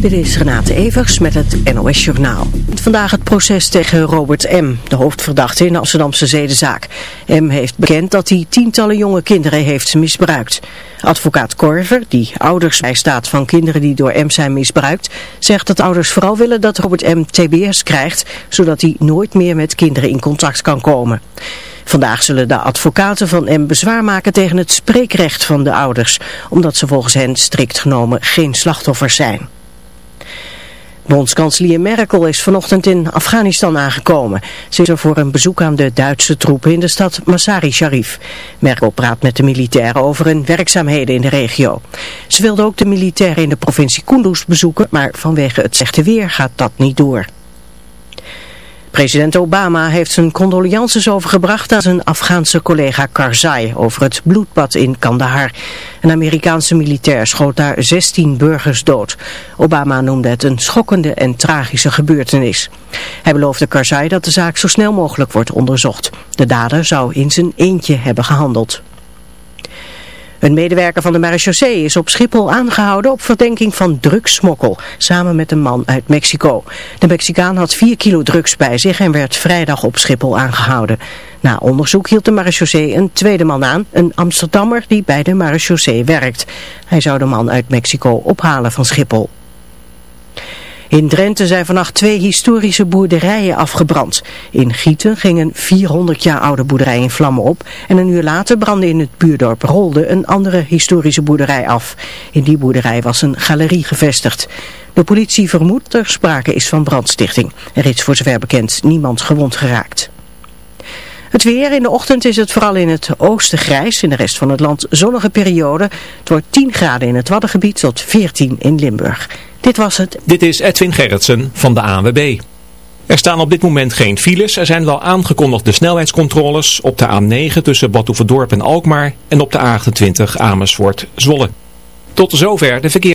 Dit is Renate Evers met het NOS Journaal. Vandaag het proces tegen Robert M., de hoofdverdachte in de Amsterdamse zedenzaak. M. heeft bekend dat hij tientallen jonge kinderen heeft misbruikt. Advocaat Korver, die ouders bijstaat van kinderen die door M zijn misbruikt, zegt dat ouders vooral willen dat Robert M. TBS krijgt, zodat hij nooit meer met kinderen in contact kan komen. Vandaag zullen de advocaten van M bezwaar maken tegen het spreekrecht van de ouders, omdat ze volgens hen strikt genomen geen slachtoffers zijn. Bondskanselier Merkel is vanochtend in Afghanistan aangekomen. Ze is er voor een bezoek aan de Duitse troepen in de stad Masari Sharif. Merkel praat met de militairen over hun werkzaamheden in de regio. Ze wilde ook de militairen in de provincie Kunduz bezoeken, maar vanwege het slechte weer gaat dat niet door. President Obama heeft zijn condolences overgebracht aan zijn Afghaanse collega Karzai over het bloedbad in Kandahar. Een Amerikaanse militair schoot daar 16 burgers dood. Obama noemde het een schokkende en tragische gebeurtenis. Hij beloofde Karzai dat de zaak zo snel mogelijk wordt onderzocht. De dader zou in zijn eentje hebben gehandeld. Een medewerker van de marechaussee is op Schiphol aangehouden op verdenking van drugsmokkel, samen met een man uit Mexico. De Mexicaan had 4 kilo drugs bij zich en werd vrijdag op Schiphol aangehouden. Na onderzoek hield de marechaussee een tweede man aan, een Amsterdammer die bij de marechaussee werkt. Hij zou de man uit Mexico ophalen van Schiphol. In Drenthe zijn vannacht twee historische boerderijen afgebrand. In Gieten ging een 400 jaar oude boerderij in vlammen op en een uur later brandde in het buurdorp Rolde een andere historische boerderij af. In die boerderij was een galerie gevestigd. De politie vermoedt er sprake is van brandstichting. Er is voor zover bekend niemand gewond geraakt. Het weer, in de ochtend is het vooral in het oosten grijs, in de rest van het land zonnige periode. Het wordt 10 graden in het Waddengebied tot 14 in Limburg. Dit was het. Dit is Edwin Gerritsen van de ANWB. Er staan op dit moment geen files. Er zijn wel aangekondigde snelheidscontroles op de A9 tussen Badhoevedorp en Alkmaar en op de A28 Amersfoort Zwolle. Tot zover de verkeer.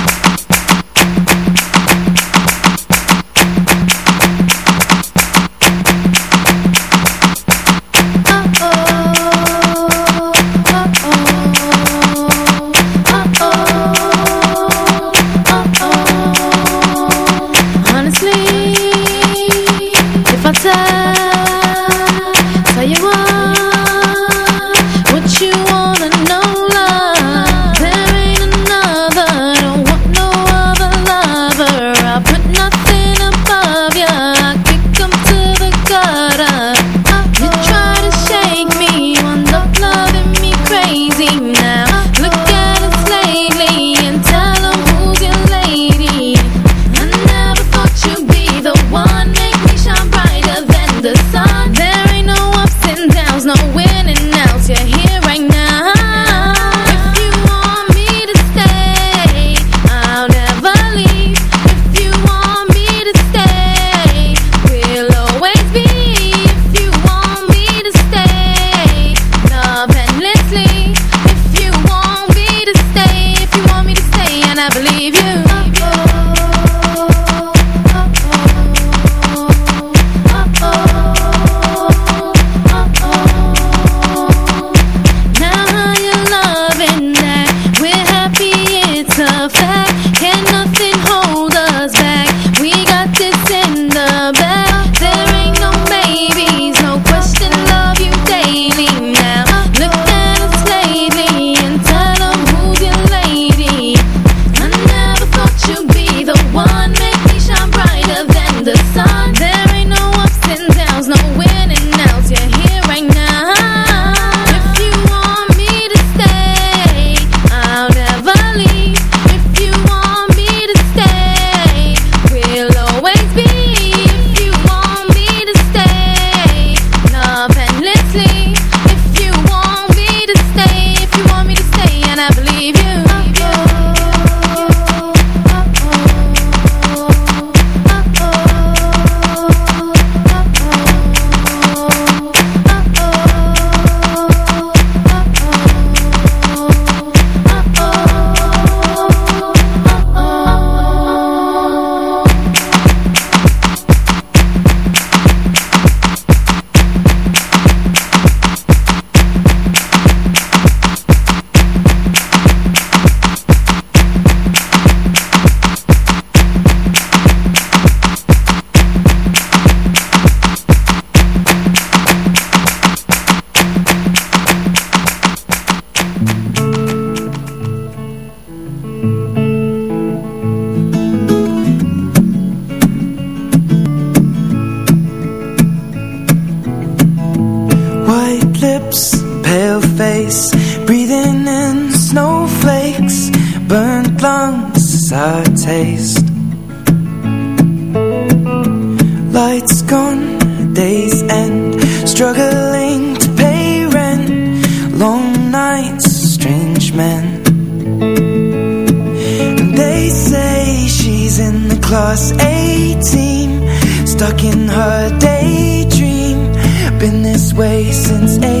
lips, pale face, breathing in snowflakes, burnt lungs is taste. Lights gone, days end, struggling to pay rent, long nights, strange men. And they say she's in the class 18, stuck in her daydream been this way since eight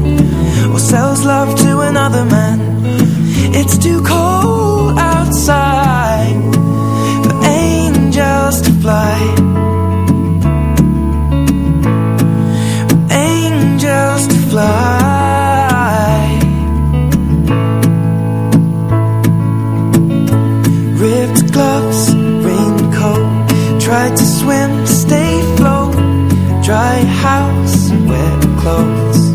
sells love to another man. It's too cold outside for angels to fly. For angels to fly. Ripped gloves, raincoat. Tried to swim, stay float. Dry house, wet clothes.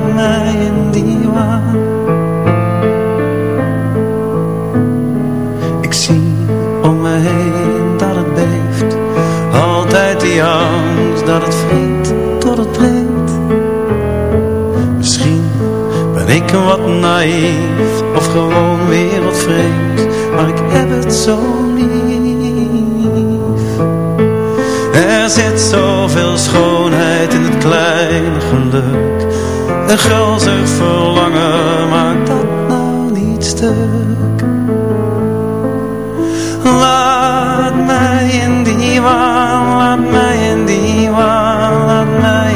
laat mij in die waan. Ik zie om mij heen dat het beeft, altijd die angst dat het vreet tot het breekt. Misschien ben ik wat naïef of gewoon wereldvreemd, maar ik heb het zo lief. Er zit zoveel schoonheid in het kleine geluk een zich verlangen maakt dat nou niet stuk. Laat mij in die waan, laat mij in die waan, laat mij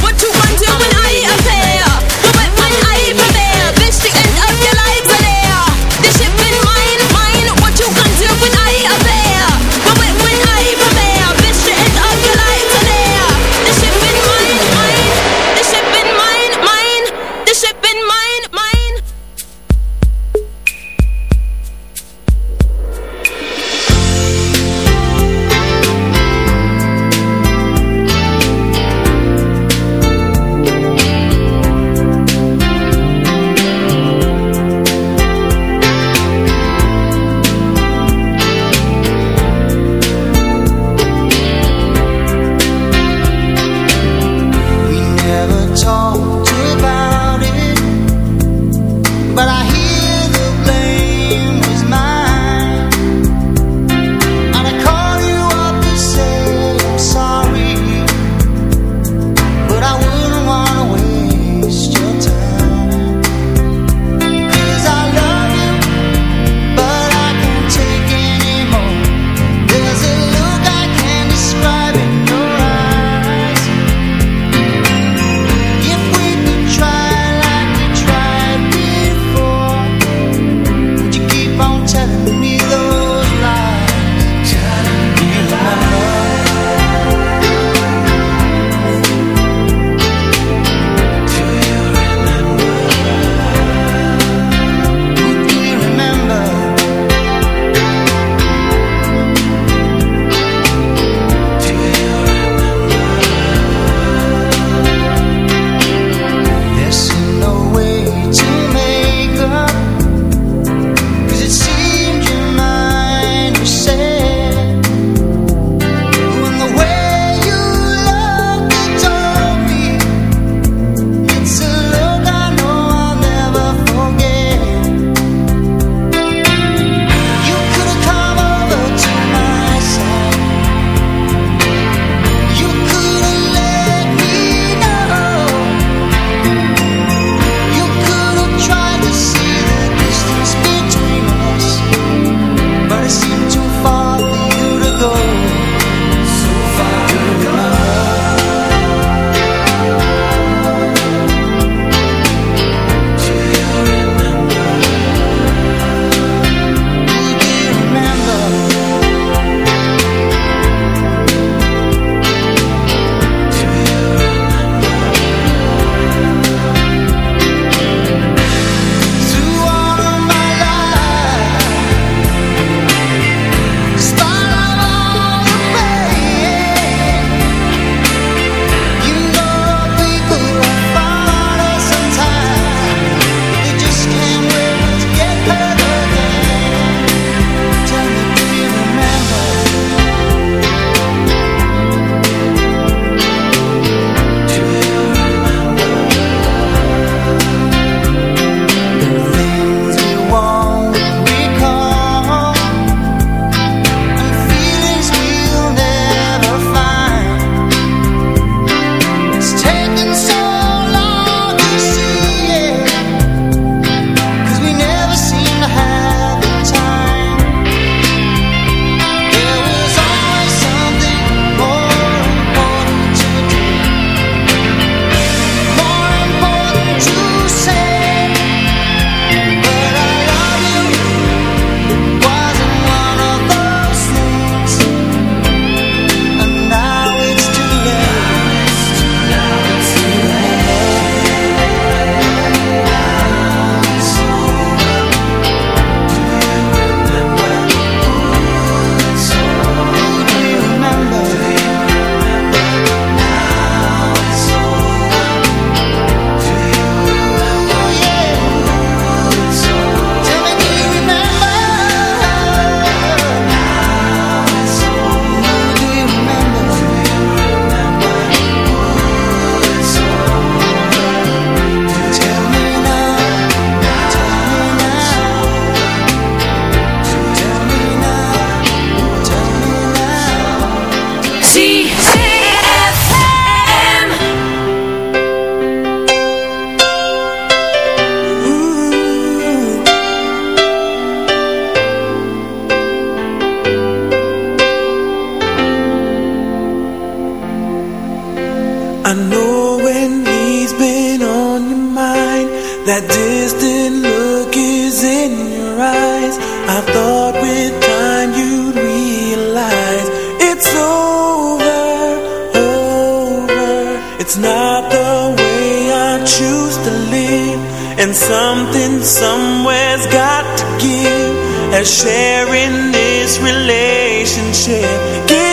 when he's been on your mind. That distant look is in your eyes. I thought with time you'd realize it's over, over. It's not the way I choose to live. And something somewhere's got to give. As sharing this relationship. Give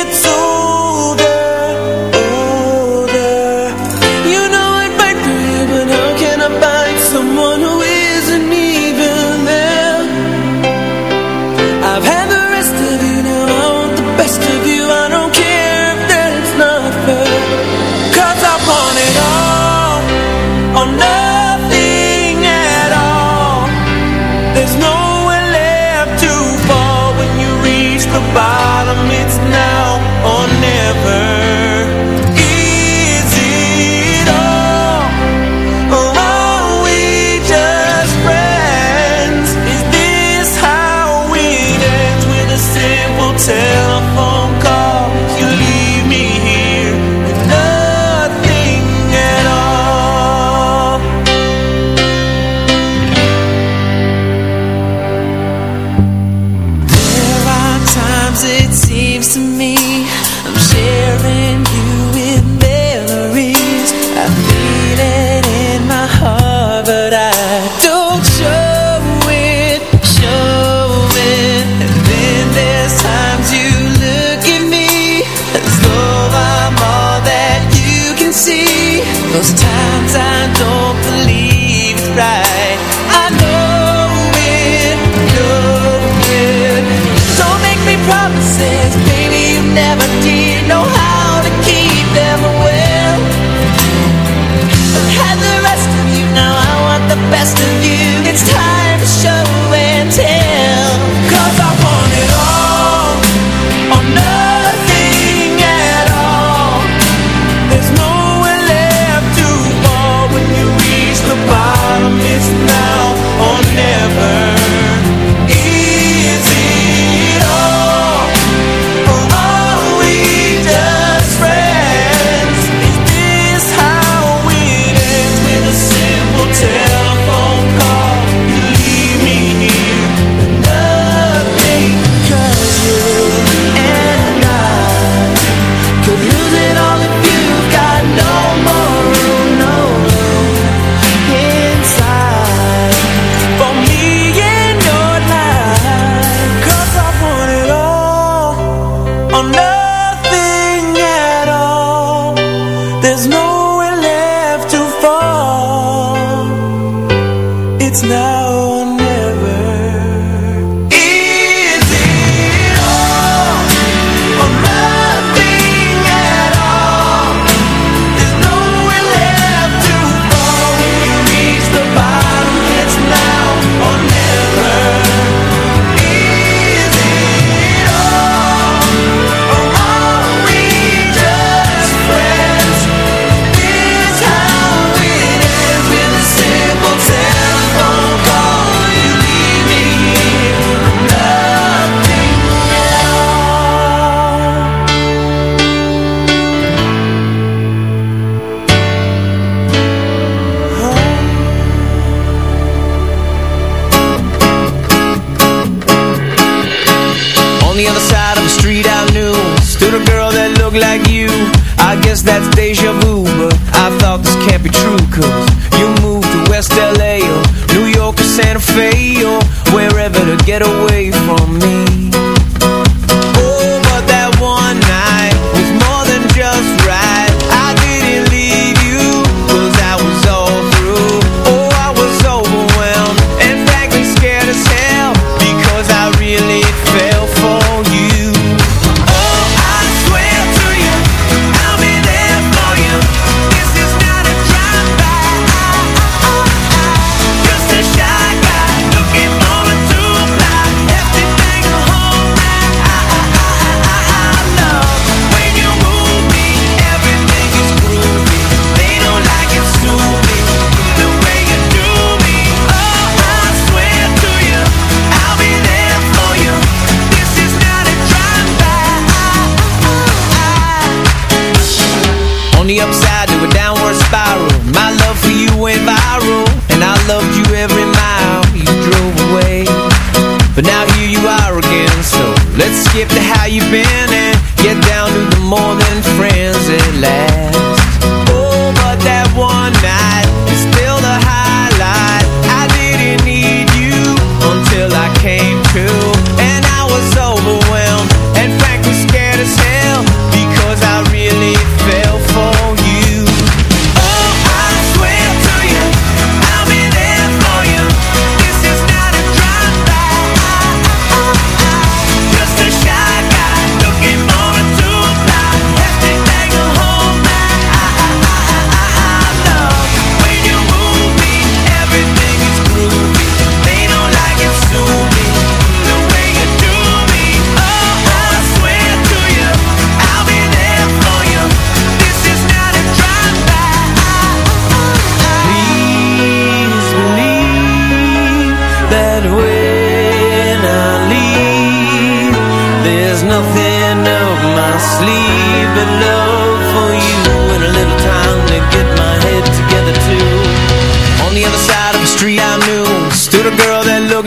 that's deja vu.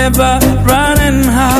river running high.